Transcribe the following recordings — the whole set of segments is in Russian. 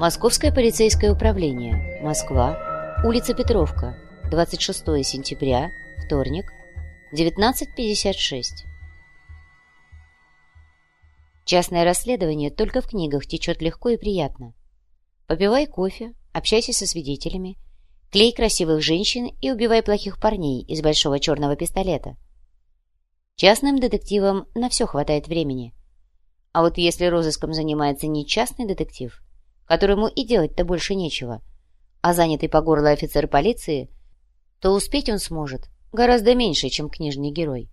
Московское полицейское управление. Москва. Улица Петровка. 26 сентября. Вторник. 19.56. Частное расследование только в книгах течет легко и приятно. Попивай кофе, общайся со свидетелями, клей красивых женщин и убивай плохих парней из большого черного пистолета. Частным детективам на все хватает времени. А вот если розыском занимается не частный детектив – которому и делать-то больше нечего, а занятый по горло офицер полиции, то успеть он сможет гораздо меньше, чем книжный герой.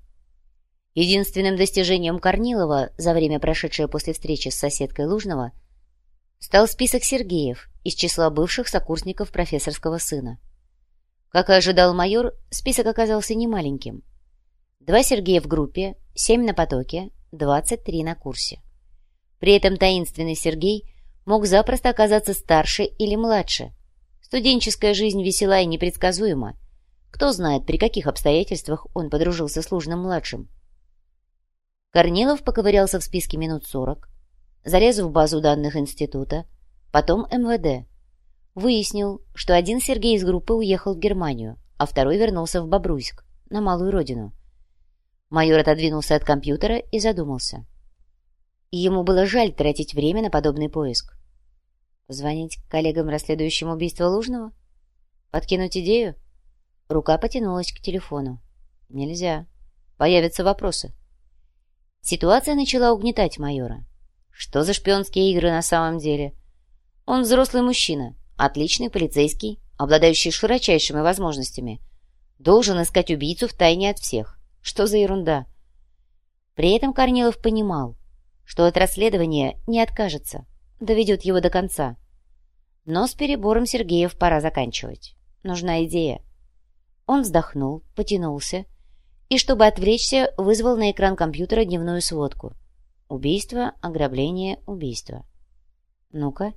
Единственным достижением Корнилова за время, прошедшее после встречи с соседкой Лужного, стал список Сергеев из числа бывших сокурсников профессорского сына. Как и ожидал майор, список оказался немаленьким. Два Сергея в группе, семь на потоке, двадцать три на курсе. При этом таинственный Сергей – мог запросто оказаться старше или младше. Студенческая жизнь весела и непредсказуема. Кто знает, при каких обстоятельствах он подружился с Лужным-младшим. Корнилов поковырялся в списке минут сорок, залез в базу данных института, потом МВД. Выяснил, что один Сергей из группы уехал в Германию, а второй вернулся в Бобруйск, на малую родину. Майор отодвинулся от компьютера и задумался. Ему было жаль тратить время на подобный поиск. Позвонить коллегам, расследующим убийство Лужного? Подкинуть идею? Рука потянулась к телефону. Нельзя. Появятся вопросы. Ситуация начала угнетать майора. Что за шпионские игры на самом деле? Он взрослый мужчина, отличный полицейский, обладающий широчайшими возможностями. Должен искать убийцу в тайне от всех. Что за ерунда? При этом Корнилов понимал, что от расследования не откажется доведет его до конца. Но с перебором Сергеев пора заканчивать. Нужна идея. Он вздохнул, потянулся и, чтобы отвлечься, вызвал на экран компьютера дневную сводку. Убийство, ограбление, убийство. Ну-ка.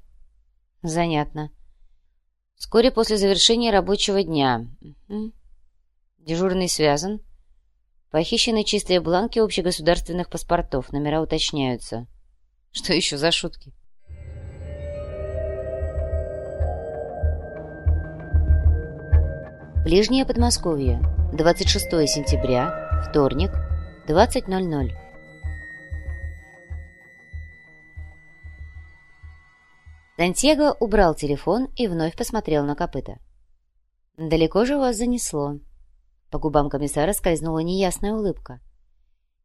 Занятно. Вскоре после завершения рабочего дня. Дежурный связан. Похищены чистые бланки общегосударственных паспортов. Номера уточняются. Что еще за шутки? Ближнее Подмосковье. 26 сентября. Вторник. 20.00. Сантьяго убрал телефон и вновь посмотрел на копыта. «Далеко же вас занесло?» По губам комиссара скользнула неясная улыбка.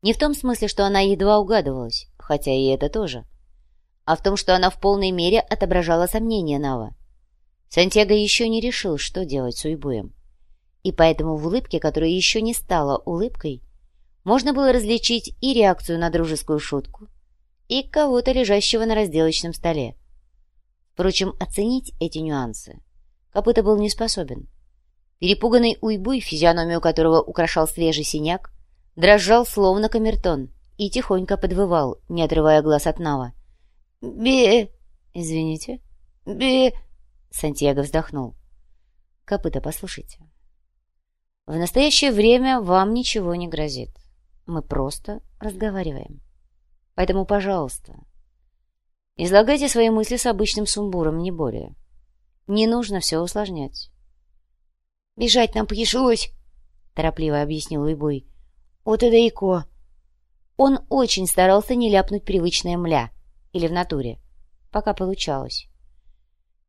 Не в том смысле, что она едва угадывалась, хотя и это тоже, а в том, что она в полной мере отображала сомнения Нава. Сантьяго еще не решил, что делать с Уйбуем и поэтому в улыбке, которая еще не стала улыбкой, можно было различить и реакцию на дружескую шутку, и кого-то, лежащего на разделочном столе. Впрочем, оценить эти нюансы Копыта был не способен. Перепуганный уйбуй, физиономию которого украшал свежий синяк, дрожал словно камертон и тихонько подвывал, не отрывая глаз от Нава. «Бе...» «Извините?» «Бе...» Сантьяго вздохнул. «Копыта, послушайте, в настоящее время вам ничего не грозит. Мы просто разговариваем. Поэтому, пожалуйста, излагайте свои мысли с обычным сумбуром, не более. Не нужно все усложнять. «Бежать нам пришлось», — торопливо объяснил Уйбуй. «Вот и далеко». Он очень старался не ляпнуть привычное «мля» или в натуре, пока получалось.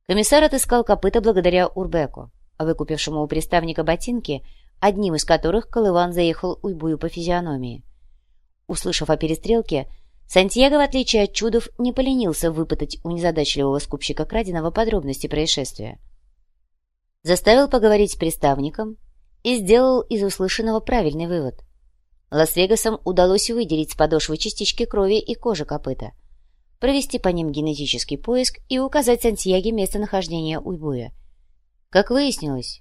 Комиссар отыскал копыта благодаря Урбеку, выкупившему у приставника ботинки, одним из которых Колыван заехал уйбую по физиономии. Услышав о перестрелке, Сантьяго, в отличие от чудов, не поленился выпытать у незадачливого скупщика краденого подробности происшествия. Заставил поговорить с приставником и сделал из услышанного правильный вывод. Лас-Вегасам удалось выделить с подошвы частички крови и кожи копыта, провести по ним генетический поиск и указать Сантьяге местонахождение уйбуя. Как выяснилось,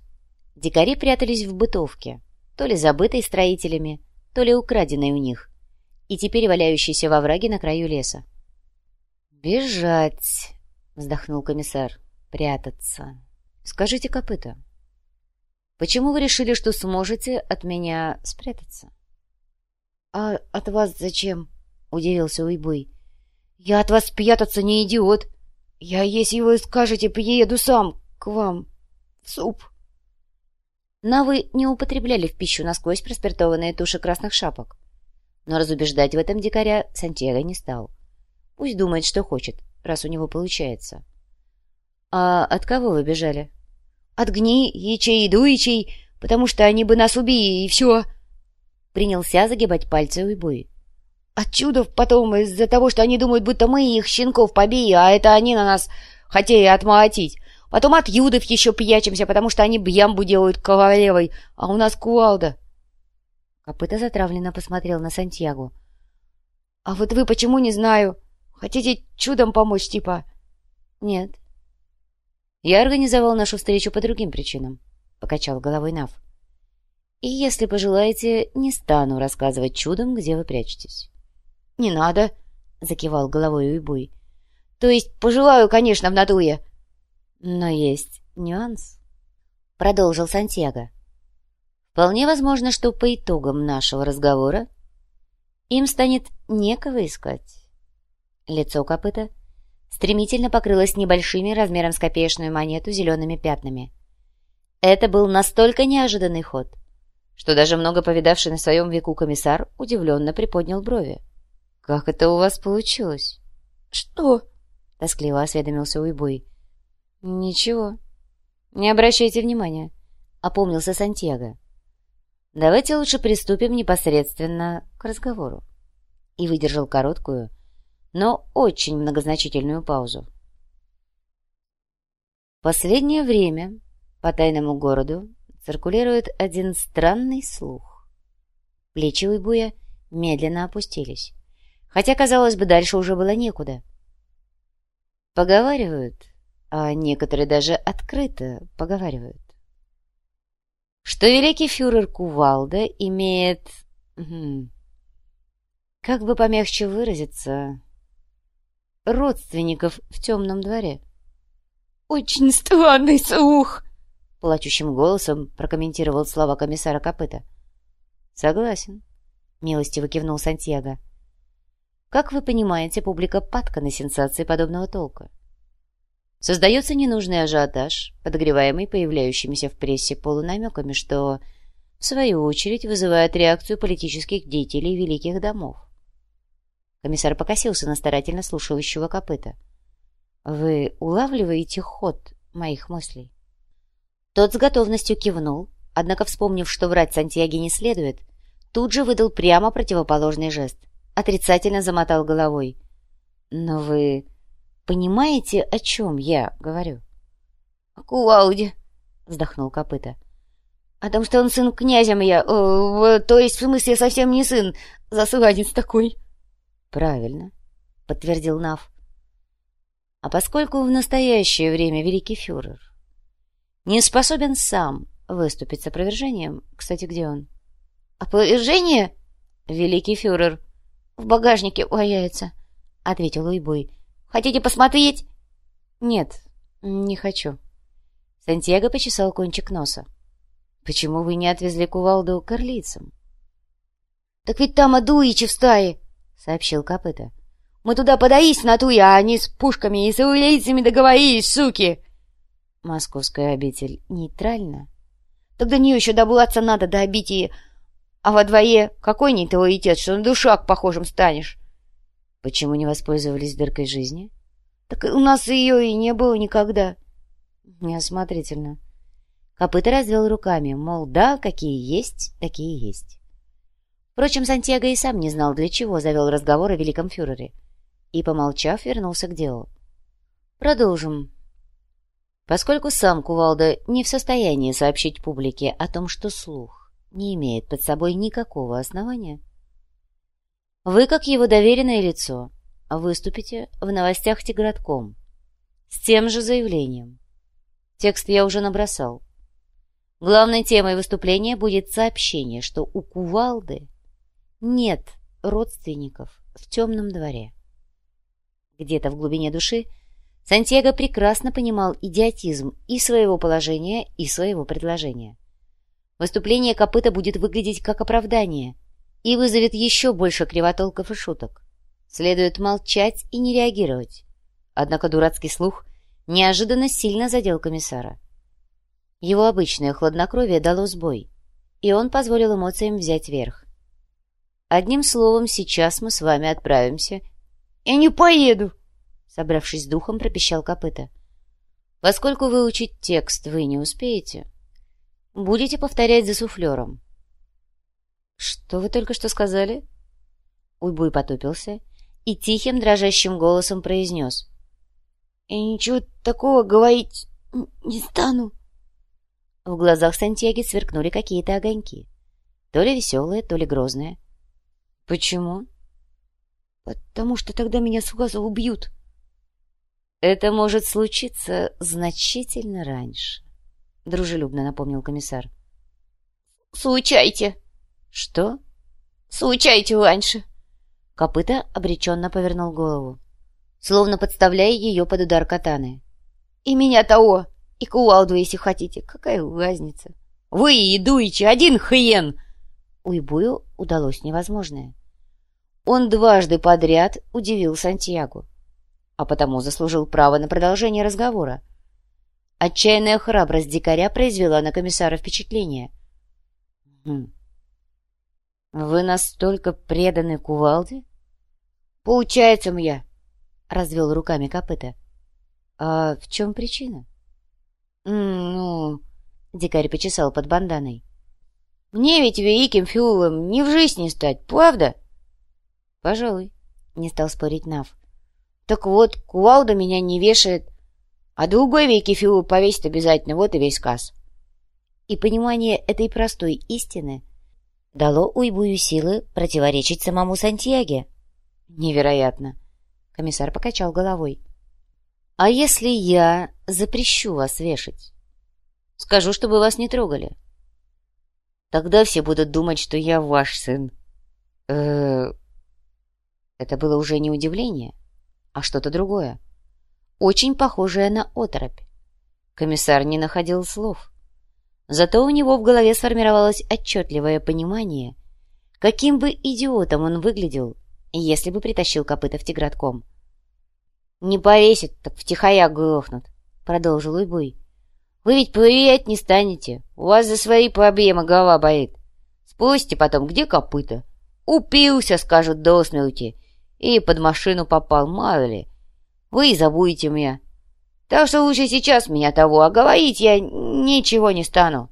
Дикари прятались в бытовке, то ли забытой строителями, то ли украденной у них, и теперь валяющейся во враге на краю леса. «Бежать!» — вздохнул комиссар. «Прятаться. Скажите, копыта, почему вы решили, что сможете от меня спрятаться?» «А от вас зачем?» — удивился Уйбуй. «Я от вас спрятаться не идиот. Я, если вы скажете, приеду сам к вам в суп. Навы не употребляли в пищу насквозь проспиртованные туши красных шапок. Но разубеждать в этом дикаря Сантьяго не стал. Пусть думает, что хочет, раз у него получается. «А от кого вы бежали?» «От гни, ячей дуичей, потому что они бы нас убили, и все!» Принялся загибать пальцы уйбуй. От чудов потом из-за того, что они думают, будто мы их щенков побили, а это они на нас хотели отмолотить. Потом от юдов еще пьячимся, потому что они бьямбу делают ковалевой, а у нас кувалда. Копыта затравленно посмотрел на Сантьягу. — А вот вы почему, не знаю. Хотите чудом помочь, типа? — Нет. — Я организовал нашу встречу по другим причинам, — покачал головой Нав. — И если пожелаете, не стану рассказывать чудом, где вы прячетесь. — Не надо, — закивал головой Уйбуй. — То есть пожелаю, конечно, в натуе. — Но есть нюанс, — продолжил Сантьяго. Вполне возможно, что по итогам нашего разговора им станет некого искать. Лицо копыта стремительно покрылось небольшими размером с копеечную монету зелеными пятнами. Это был настолько неожиданный ход, что даже много повидавший на своем веку комиссар удивленно приподнял брови. «Как это у вас получилось?» «Что?» — тоскливо осведомился Уйбуй. «Ничего. Не обращайте внимания», — опомнился Сантьяго. «Давайте лучше приступим непосредственно к разговору». И выдержал короткую, но очень многозначительную паузу. Последнее время по тайному городу циркулирует один странный слух. Плечи Уйбуя медленно опустились хотя, казалось бы, дальше уже было некуда. Поговаривают, а некоторые даже открыто поговаривают, что великий фюрер Кувалда имеет, как бы помягче выразиться, родственников в темном дворе. «Очень странный слух!» — плачущим голосом прокомментировал слова комиссара Копыта. «Согласен», — милостиво кивнул Сантьяго. Как вы понимаете, публика падка на сенсации подобного толка. Создается ненужный ажиотаж, подогреваемый появляющимися в прессе полунамеками, что, в свою очередь, вызывает реакцию политических деятелей великих домов. Комиссар покосился на старательно слушающего копыта. «Вы улавливаете ход моих мыслей?» Тот с готовностью кивнул, однако, вспомнив, что врать Сантьяге не следует, тут же выдал прямо противоположный жест — отрицательно замотал головой. «Но вы понимаете, о чем я говорю?» «О кувалде», — вздохнул копыта. «О том, что он сын князем я, э, то есть, в смысле, совсем не сын, засыланец такой». «Правильно», — подтвердил Нав. «А поскольку в настоящее время великий фюрер не способен сам выступить с опровержением, кстати, где он?» «Опровержение?» «Великий фюрер», в багажнике валяется, — ответил Уйбуй. — Хотите посмотреть? — Нет, не хочу. Сантьяго почесал кончик носа. — Почему вы не отвезли кувалду к орлицам? — Так ведь там адуичи в стае, — сообщил копыта. — Мы туда подались на туи, а они с пушками и с улейцами договорились, суки! — Московская обитель нейтральна? — Так до еще добраться надо, до обители а во дворе какой не твой отец, что на душак похожим станешь? Почему не воспользовались дыркой жизни? Так у нас ее и не было никогда. Неосмотрительно. Копыта развел руками, мол, да, какие есть, такие есть. Впрочем, Сантьяго и сам не знал, для чего завел разговор о великом фюрере. И, помолчав, вернулся к делу. Продолжим. Поскольку сам Кувалда не в состоянии сообщить публике о том, что слух не имеет под собой никакого основания, вы, как его доверенное лицо, выступите в новостях Тигратком с тем же заявлением. Текст я уже набросал. Главной темой выступления будет сообщение, что у Кувалды нет родственников в темном дворе. Где-то в глубине души Сантьяго прекрасно понимал идиотизм и своего положения, и своего предложения. Выступление копыта будет выглядеть как оправдание и вызовет еще больше кривотолков и шуток. Следует молчать и не реагировать. Однако дурацкий слух неожиданно сильно задел комиссара. Его обычное хладнокровие дало сбой, и он позволил эмоциям взять верх. Одним словом, сейчас мы с вами отправимся. Я не поеду, собравшись духом, пропищал копыта. Поскольку выучить текст вы не успеете, будете повторять за суфлером. Что вы только что сказали? Уйбуй потупился и тихим дрожащим голосом произнес. Я ничего такого говорить не стану. В глазах Сантьяги сверкнули какие-то огоньки. То ли веселые, то ли грозные. «Почему?» «Потому что тогда меня сразу убьют». «Это может случиться значительно раньше», — дружелюбно напомнил комиссар. «Случайте!» «Что?» «Случайте раньше!» Копыта обреченно повернул голову, словно подставляя ее под удар катаны. «И меня того! И кувалду, если хотите! Какая разница?» «Вы и дуете! Один хрен!» Уйбую удалось невозможное. Он дважды подряд удивил Сантьягу, а потому заслужил право на продолжение разговора. Отчаянная храбрость дикаря произвела на комиссара впечатление. «Хм. «Вы настолько преданы кувалде?» «Получается мне», — развел руками копыта. «А в чем причина?» «Ну...» — дикарь почесал под банданой. Мне ведь великим филолом не в жизни стать, правда? Пожалуй, не стал спорить Нав. Так вот, кувалда меня не вешает, а другой великий филол повесит обязательно, вот и весь сказ. И понимание этой простой истины дало уйбую силы противоречить самому Сантьяге. Невероятно. Комиссар покачал головой. А если я запрещу вас вешать? Скажу, чтобы вас не трогали. Тогда все будут думать, что я ваш сын. Э Это было уже не удивление, а что-то другое. Очень похожее на оторопь. Комиссар не находил слов. Зато у него в голове сформировалось отчетливое понимание, каким бы идиотом он выглядел, если бы притащил копыта в тигратком. «Не повесит, так втихая грохнут», — продолжил Уйбуй. Вы ведь проверять не станете. У вас за свои проблемы голова болит. Спросите потом, где копыта? Упился, скажут до смерти. И под машину попал, мало ли. Вы и забудете меня. Так что лучше сейчас меня того, а говорить я ничего не стану.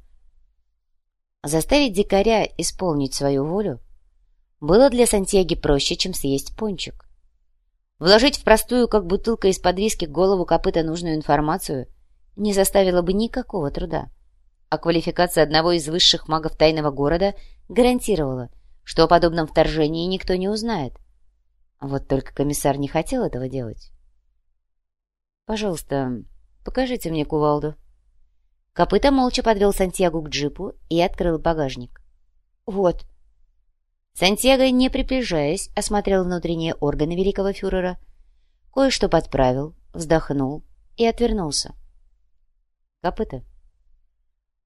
Заставить дикаря исполнить свою волю было для Сантьяги проще, чем съесть пончик. Вложить в простую, как бутылка из-под виски, голову копыта нужную информацию не заставило бы никакого труда. А квалификация одного из высших магов тайного города гарантировала, что о подобном вторжении никто не узнает. Вот только комиссар не хотел этого делать. «Пожалуйста, покажите мне кувалду». Копыта молча подвел Сантьягу к джипу и открыл багажник. «Вот». Сантьяго, не приближаясь, осмотрел внутренние органы великого фюрера, кое-что подправил, вздохнул и отвернулся. Копыта.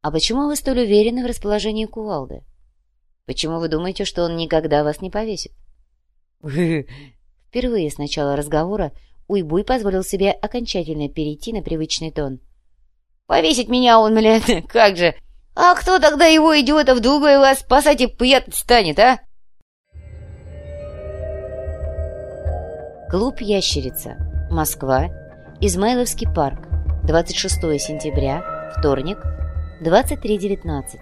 А почему вы столь уверены в расположении кувалды? Почему вы думаете, что он никогда вас не повесит? Впервые с начала разговора Уйбуй позволил себе окончательно перейти на привычный тон. «Повесить меня он, блядь, как же! А кто тогда его, идиота, в другой вас спасать и прятать станет, а?» Клуб «Ящерица», Москва, Измайловский парк, 26 сентября, вторник, 23.19.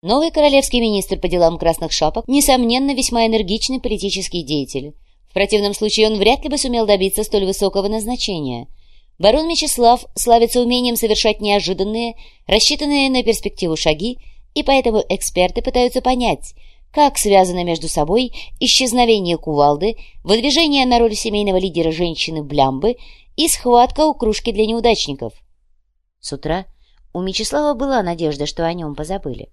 Новый королевский министр по делам красных шапок, несомненно, весьма энергичный политический деятель. В противном случае он вряд ли бы сумел добиться столь высокого назначения. Барон Мечислав славится умением совершать неожиданные, рассчитанные на перспективу шаги, и поэтому эксперты пытаются понять – как связано между собой исчезновение кувалды, выдвижение на роль семейного лидера женщины Блямбы и схватка у кружки для неудачников. С утра у Мечислава была надежда, что о нем позабыли.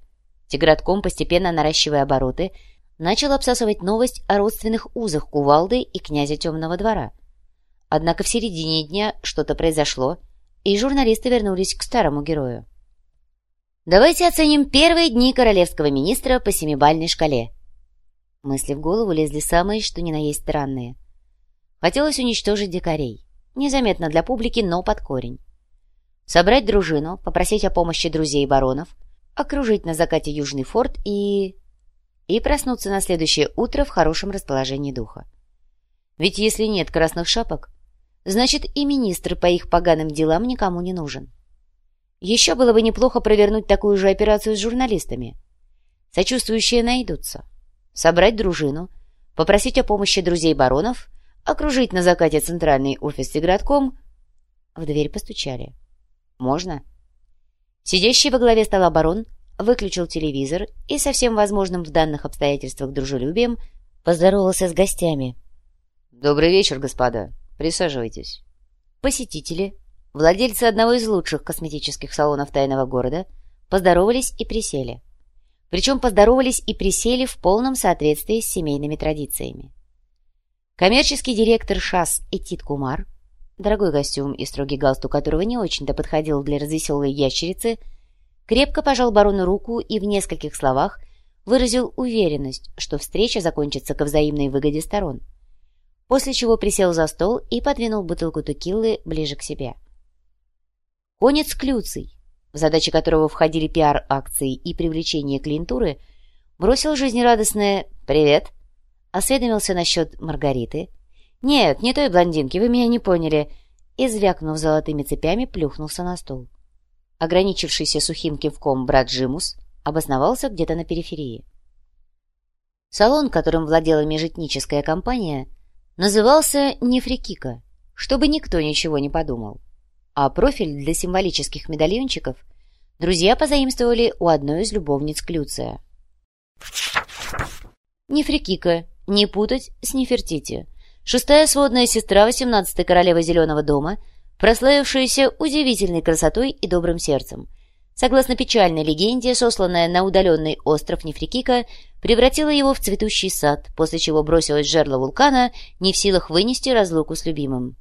Тигратком, постепенно наращивая обороты, начал обсасывать новость о родственных узах кувалды и князя Темного двора. Однако в середине дня что-то произошло, и журналисты вернулись к старому герою. Давайте оценим первые дни королевского министра по семибальной шкале. Мысли в голову лезли самые, что ни на есть странные. Хотелось уничтожить дикарей. Незаметно для публики, но под корень. Собрать дружину, попросить о помощи друзей баронов, окружить на закате Южный форт и... И проснуться на следующее утро в хорошем расположении духа. Ведь если нет красных шапок, значит и министр по их поганым делам никому не нужен. Еще было бы неплохо провернуть такую же операцию с журналистами. Сочувствующие найдутся. Собрать дружину, попросить о помощи друзей баронов, окружить на закате центральный офис Тигратком. В дверь постучали. «Можно?» Сидящий во главе стола барон выключил телевизор и со всем возможным в данных обстоятельствах дружелюбием поздоровался с гостями. «Добрый вечер, господа. Присаживайтесь». Посетители, владельцы одного из лучших косметических салонов тайного города, поздоровались и присели. Причем поздоровались и присели в полном соответствии с семейными традициями. Коммерческий директор ШАС Этит Кумар, дорогой костюм и строгий галстук которого не очень-то подходил для развеселой ящерицы, крепко пожал барону руку и в нескольких словах выразил уверенность, что встреча закончится ко взаимной выгоде сторон после чего присел за стол и подвинул бутылку текилы ближе к себе. Конец Клюций, в задачи которого входили пиар-акции и привлечение клиентуры, бросил жизнерадостное «Привет», осведомился насчет Маргариты. «Нет, не той блондинки, вы меня не поняли», и, звякнув золотыми цепями, плюхнулся на стол. Ограничившийся сухим кивком брат Джимус обосновался где-то на периферии. Салон, которым владела межэтническая компания, назывался Нефрикика, чтобы никто ничего не подумал. А профиль для символических медальончиков друзья позаимствовали у одной из любовниц Клюция. Нефрикика, не путать с Нефертити, шестая сводная сестра 18-й королевы Зеленого дома, прославившаяся удивительной красотой и добрым сердцем – Согласно печальной легенде, сосланная на удаленный остров Нефрикика, превратила его в цветущий сад, после чего бросилась в жерло вулкана, не в силах вынести разлуку с любимым.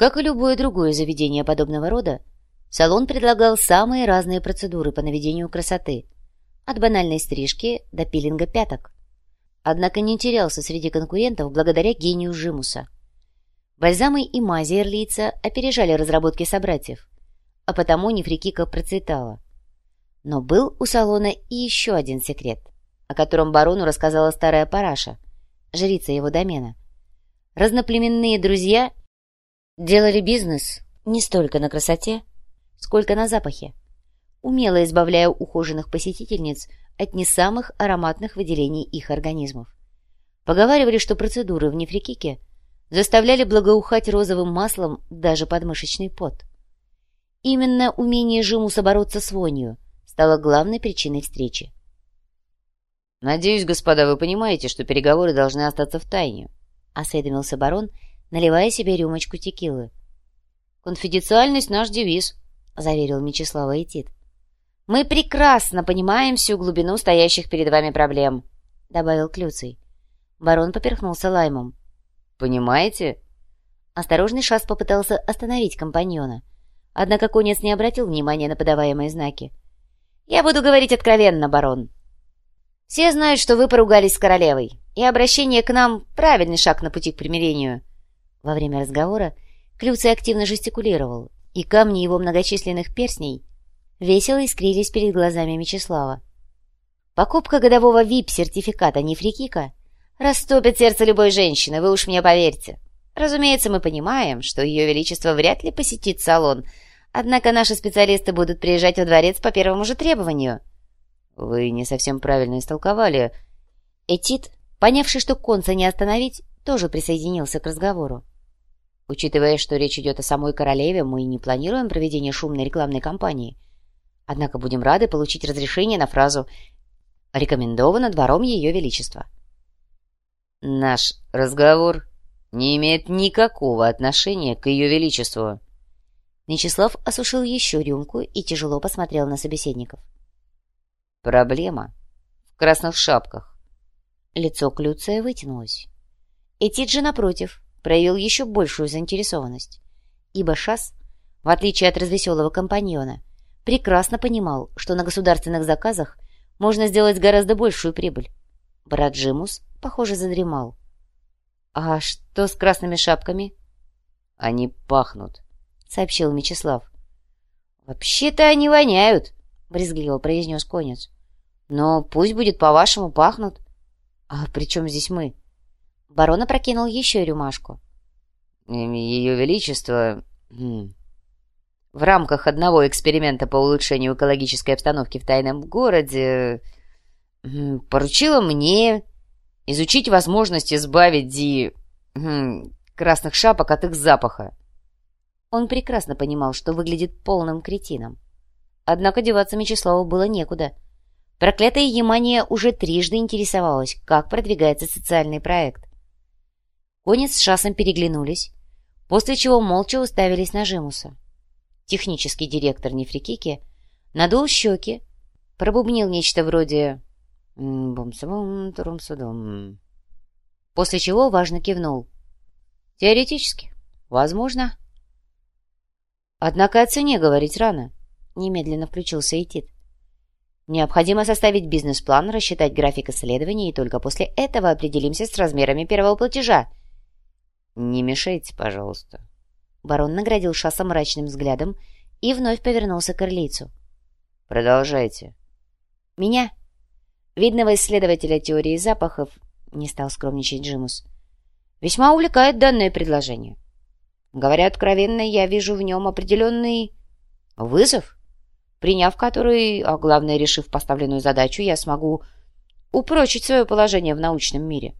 Как и любое другое заведение подобного рода, салон предлагал самые разные процедуры по наведению красоты, от банальной стрижки до пилинга пяток. Однако не терялся среди конкурентов благодаря гению Жимуса. Бальзамы и мази Эрлица опережали разработки собратьев а потому Нефрикика процветала. Но был у салона и еще один секрет, о котором барону рассказала старая параша, жрица его домена. Разноплеменные друзья делали бизнес не столько на красоте, сколько на запахе, умело избавляя ухоженных посетительниц от не самых ароматных выделений их организмов. Поговаривали, что процедуры в нефрикике заставляли благоухать розовым маслом даже подмышечный пот. Именно умение Жимуса бороться с вонью стало главной причиной встречи. «Надеюсь, господа, вы понимаете, что переговоры должны остаться в тайне», — осведомился барон, наливая себе рюмочку текилы. «Конфиденциальность — наш девиз», — заверил Мечислава Этит. «Мы прекрасно понимаем всю глубину стоящих перед вами проблем», — добавил Клюций. Барон поперхнулся лаймом. «Понимаете?» Осторожный Шас попытался остановить компаньона, Однако конец не обратил внимания на подаваемые знаки. «Я буду говорить откровенно, барон. Все знают, что вы поругались с королевой, и обращение к нам — правильный шаг на пути к примирению». Во время разговора Клюций активно жестикулировал, и камни его многочисленных перстней весело искрились перед глазами Мечислава. Покупка годового ВИП-сертификата Нефрикика растопит сердце любой женщины, вы уж мне поверьте. Разумеется, мы понимаем, что Ее Величество вряд ли посетит салон, однако наши специалисты будут приезжать во дворец по первому же требованию». «Вы не совсем правильно истолковали». Этит, понявший, что конца не остановить, тоже присоединился к разговору. Учитывая, что речь идет о самой королеве, мы не планируем проведение шумной рекламной кампании. Однако будем рады получить разрешение на фразу «Рекомендовано двором Ее Величества». Наш разговор не имеет никакого отношения к ее величеству». Вячеслав осушил еще рюмку и тяжело посмотрел на собеседников. «Проблема в красных шапках». Лицо Клюция вытянулось. Этид же, напротив, проявил еще большую заинтересованность, ибо Шас, в отличие от развеселого компаньона, прекрасно понимал, что на государственных заказах можно сделать гораздо большую прибыль. Брат Джимус, похоже, задремал. «А что с красными шапками?» «Они пахнут», — сообщил Мечислав. «Вообще-то они воняют», — брезгливо произнес конец. «Но пусть будет по-вашему пахнут». «А при чем здесь мы?» Барон опрокинул еще рюмашку. «Ее Величество...» хм, В рамках одного эксперимента по улучшению экологической обстановки в тайном городе хм, поручила мне изучить возможность избавить Ди... Хм, красных шапок от их запаха. Он прекрасно понимал, что выглядит полным кретином. Однако деваться Мечиславу было некуда. Проклятая Ямания уже трижды интересовалась, как продвигается социальный проект. Конец с Шасом переглянулись, после чего молча уставились на Жимуса. Технический директор Нефрикики надул щеки, пробубнил нечто вроде «бум-сабум, турум-судум», после чего важно кивнул. «Теоретически, возможно». «Однако о цене говорить рано», — немедленно включился Этит. «Необходимо составить бизнес-план, рассчитать график исследований, и только после этого определимся с размерами первого платежа». «Не мешайте, пожалуйста». Барон наградил Шаса мрачным взглядом и вновь повернулся к Эрлицу. «Продолжайте». «Меня, видного исследователя теории запахов, не стал скромничать Джимус, весьма увлекает данное предложение. Говоря откровенно, я вижу в нем определенный вызов, приняв который, а главное, решив поставленную задачу, я смогу упрочить свое положение в научном мире.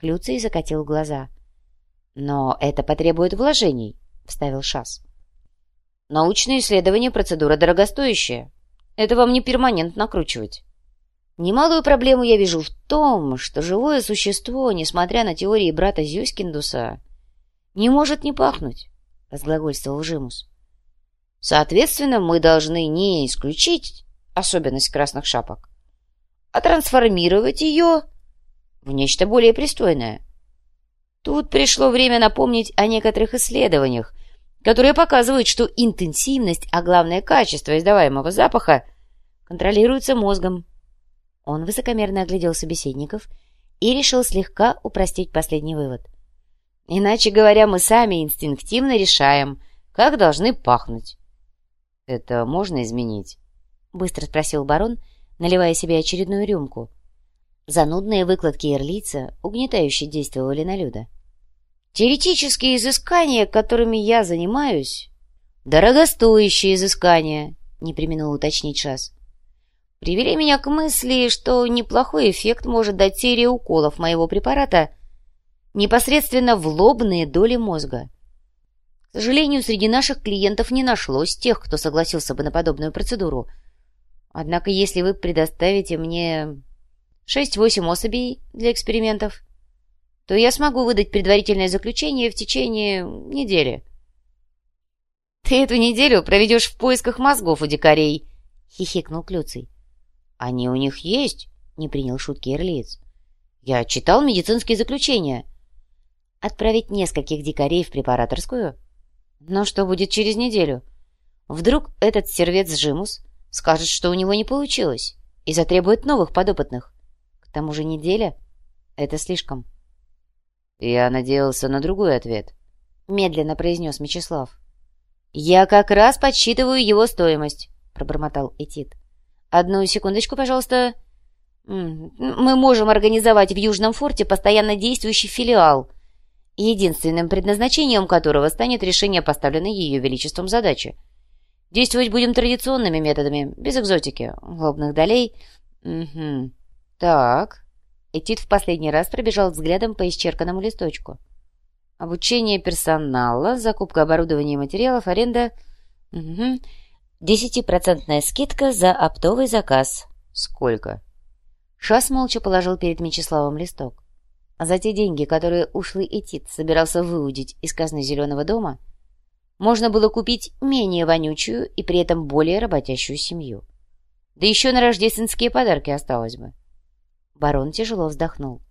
Люций закатил глаза. «Но это потребует вложений», — вставил Шас. «Научные исследования — процедура дорогостоящая. Это вам не перманент накручивать». Немалую проблему я вижу в том, что живое существо, несмотря на теории брата Зюскиндуса, не может не пахнуть, — разглагольствовал Жимус. Соответственно, мы должны не исключить особенность красных шапок, а трансформировать ее в нечто более пристойное. Тут пришло время напомнить о некоторых исследованиях, которые показывают, что интенсивность, а главное качество издаваемого запаха контролируется мозгом. Он высокомерно оглядел собеседников и решил слегка упростить последний вывод — Иначе говоря, мы сами инстинктивно решаем, как должны пахнуть. — Это можно изменить? — быстро спросил барон, наливая себе очередную рюмку. Занудные выкладки Эрлица угнетающе действовали на Люда. «Теоретические изыскания, которыми я занимаюсь, дорогостоящие изыскания», — не применил уточнить Шас, привели меня к мысли, что неплохой эффект может дать серия уколов моего препарата — непосредственно в лобные доли мозга. К сожалению, среди наших клиентов не нашлось тех, кто согласился бы на подобную процедуру. Однако, если вы предоставите мне 6-8 особей для экспериментов, то я смогу выдать предварительное заключение в течение недели. «Ты эту неделю проведешь в поисках мозгов у дикарей», — хихикнул Клюций. «Они у них есть», — не принял шутки Эрлиец. «Я читал медицинские заключения». Отправить нескольких дикарей в препараторскую? Но что будет через неделю? Вдруг этот сервец Жимус скажет, что у него не получилось, и затребует новых подопытных. К тому же неделя — это слишком. «Я надеялся на другой ответ», — медленно произнес Мечислав. «Я как раз подсчитываю его стоимость», — пробормотал Этит. «Одну секундочку, пожалуйста. Мы можем организовать в Южном форте постоянно действующий филиал — единственным предназначением которого станет решение поставленной Ее Величеством задачи. Действовать будем традиционными методами, без экзотики, лобных долей. Угу. Так. Этит в последний раз пробежал взглядом по исчерканному листочку. Обучение персонала, закупка оборудования и материалов, аренда... Угу. Десятипроцентная скидка за оптовый заказ. Сколько? Шас молча положил перед Мечиславом листок. А за те деньги, которые ушлый Этит собирался выудить из казны Зеленого дома, можно было купить менее вонючую и при этом более работящую семью. Да еще на рождественские подарки осталось бы. Барон тяжело вздохнул.